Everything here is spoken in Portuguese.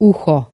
ucho